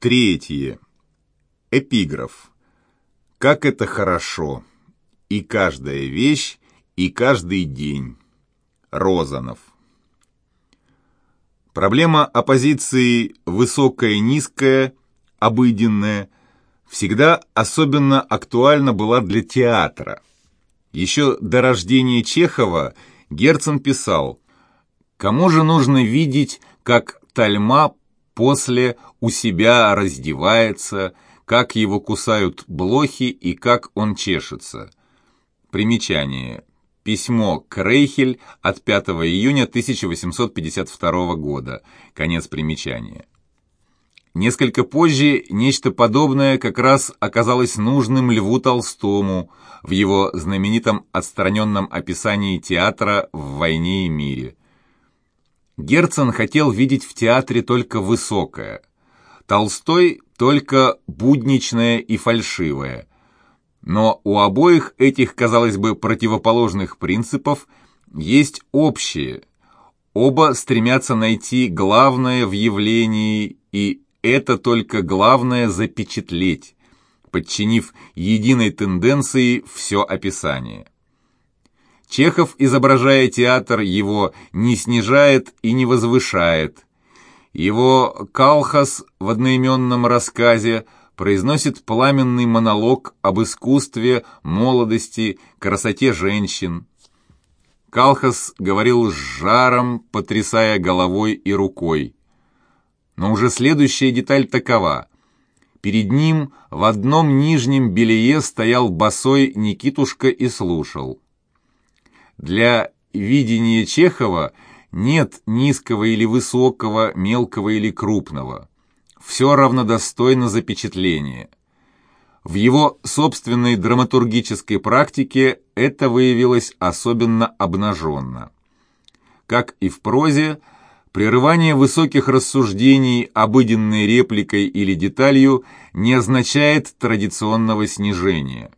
Третье. Эпиграф. Как это хорошо. И каждая вещь, и каждый день. Розанов. Проблема оппозиции высокая-низкая, обыденная, всегда особенно актуальна была для театра. Еще до рождения Чехова Герцен писал «Кому же нужно видеть, как Тальма после у себя раздевается, как его кусают блохи и как он чешется?» Примечание. Письмо Крейхель от 5 июня 1852 года. Конец примечания. Несколько позже нечто подобное как раз оказалось нужным Льву Толстому в его знаменитом отстраненном описании театра в «Войне и мире». Герцен хотел видеть в театре только высокое, Толстой – только будничное и фальшивое. Но у обоих этих, казалось бы, противоположных принципов есть общее. Оба стремятся найти главное в явлении и это только главное запечатлеть, подчинив единой тенденции все описание. Чехов, изображая театр, его не снижает и не возвышает. Его Калхас в одноименном рассказе произносит пламенный монолог об искусстве, молодости, красоте женщин. Калхас говорил с жаром, потрясая головой и рукой. Но уже следующая деталь такова. Перед ним в одном нижнем белье стоял босой Никитушка и слушал. Для видения Чехова нет низкого или высокого, мелкого или крупного. Все равнодостойно запечатления. В его собственной драматургической практике это выявилось особенно обнаженно. Как и в прозе, Прерывание высоких рассуждений обыденной репликой или деталью не означает традиционного снижения.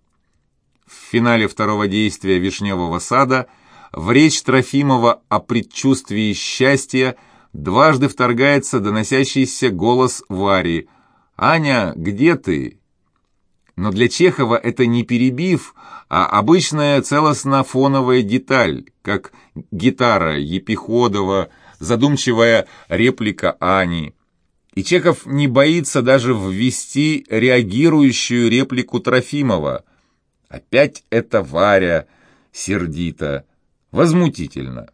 В финале второго действия «Вишневого сада» в речь Трофимова о предчувствии счастья дважды вторгается доносящийся голос Вари «Аня, где ты?» Но для Чехова это не перебив, а обычная целостно-фоновая деталь, как гитара Епиходова – задумчивая реплика Ани. И Чехов не боится даже ввести реагирующую реплику Трофимова. Опять это Варя, сердито, возмутительно.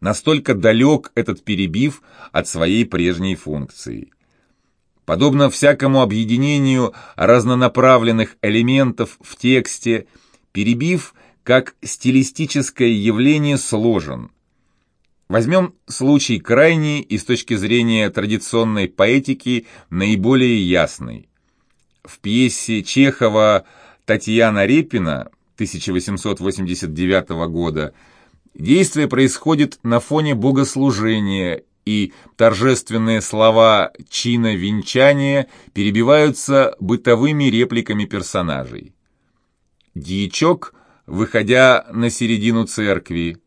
Настолько далек этот перебив от своей прежней функции. Подобно всякому объединению разнонаправленных элементов в тексте, перебив как стилистическое явление сложен. Возьмем случай крайний и с точки зрения традиционной поэтики наиболее ясный. В пьесе Чехова «Татьяна Репина» 1889 года действие происходит на фоне богослужения, и торжественные слова чина венчания перебиваются бытовыми репликами персонажей. Дьячок, выходя на середину церкви,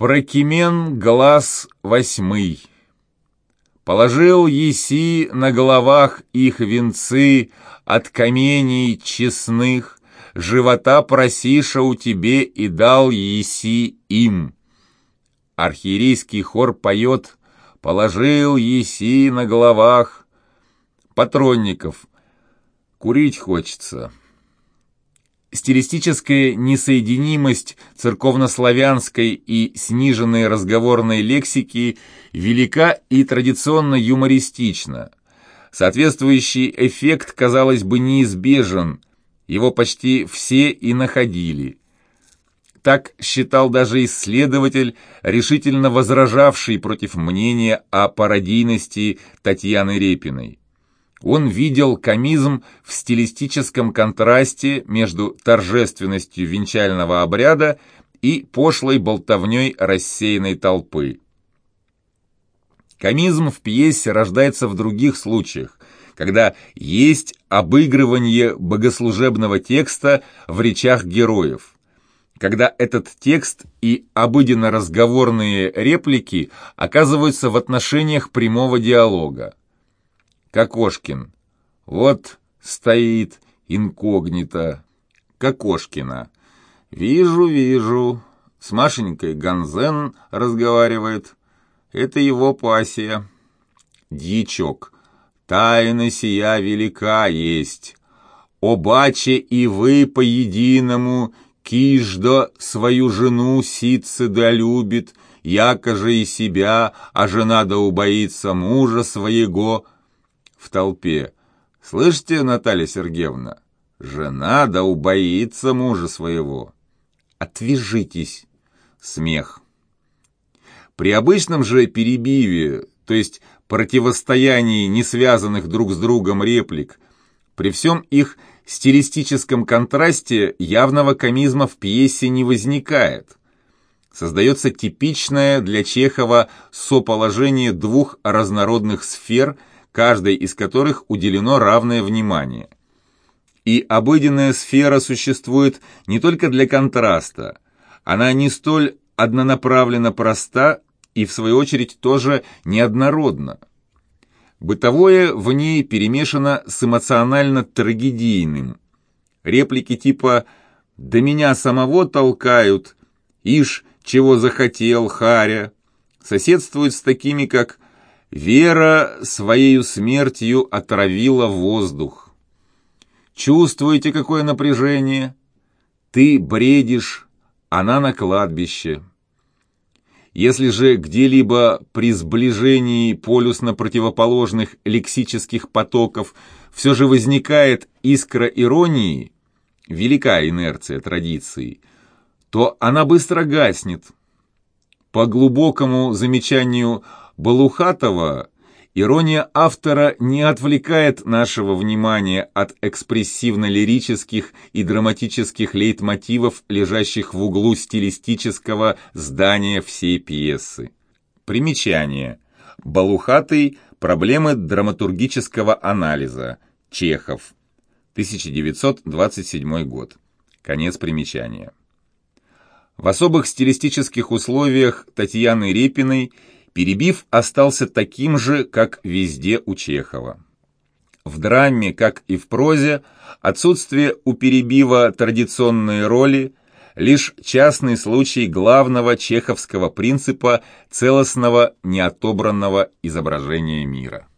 Прокимен глаз восьмый. Положил еси на головах их венцы от каменей честных, живота просиша у тебе и дал еси им. Архиерейский хор поет «Положил еси на головах». Патронников. Курить хочется. Стилистическая несоединимость церковнославянской и сниженной разговорной лексики велика и традиционно юмористична. Соответствующий эффект, казалось бы, неизбежен, его почти все и находили. Так считал даже исследователь, решительно возражавший против мнения о пародийности Татьяны Репиной. Он видел комизм в стилистическом контрасте между торжественностью венчального обряда и пошлой болтовней рассеянной толпы. Комизм в пьесе рождается в других случаях, когда есть обыгрывание богослужебного текста в речах героев, когда этот текст и обыденно-разговорные реплики оказываются в отношениях прямого диалога. Кокошкин. Вот стоит инкогнито. Кокошкина. Вижу, вижу. С Машенькой Ганзен разговаривает. Это его пассия. Дьячок. Тайна сия велика есть. Обаче и вы по-единому, киждо свою жену ситце да любит, яко же и себя, а жена да убоится мужа своего. В толпе. Слышите, Наталья Сергеевна, жена да убоится мужа своего. Отвяжитесь. Смех. При обычном же перебиве, то есть противостоянии не связанных друг с другом реплик, при всем их стилистическом контрасте явного комизма в пьесе не возникает. Создается типичное для Чехова соположение двух разнородных сфер, каждой из которых уделено равное внимание. И обыденная сфера существует не только для контраста, она не столь однонаправленно проста и, в свою очередь, тоже неоднородна. Бытовое в ней перемешано с эмоционально-трагедийным. Реплики типа «Да меня самого толкают», «Ишь, чего захотел, Харя» соседствуют с такими, как «Вера своею смертью отравила воздух». Чувствуете, какое напряжение? Ты бредишь, она на кладбище. Если же где-либо при сближении полюсно-противоположных лексических потоков все же возникает искра иронии, велика инерция традиции, то она быстро гаснет. По глубокому замечанию Балухатова, Ирония автора не отвлекает нашего внимания от экспрессивно-лирических и драматических лейтмотивов, лежащих в углу стилистического здания всей пьесы. Примечание. Балухатый. Проблемы драматургического анализа. Чехов. 1927 год. Конец примечания. В особых стилистических условиях Татьяны Репиной – Перебив остался таким же, как везде у Чехова. В драме, как и в прозе, отсутствие у Перебива традиционной роли – лишь частный случай главного чеховского принципа целостного неотобранного изображения мира.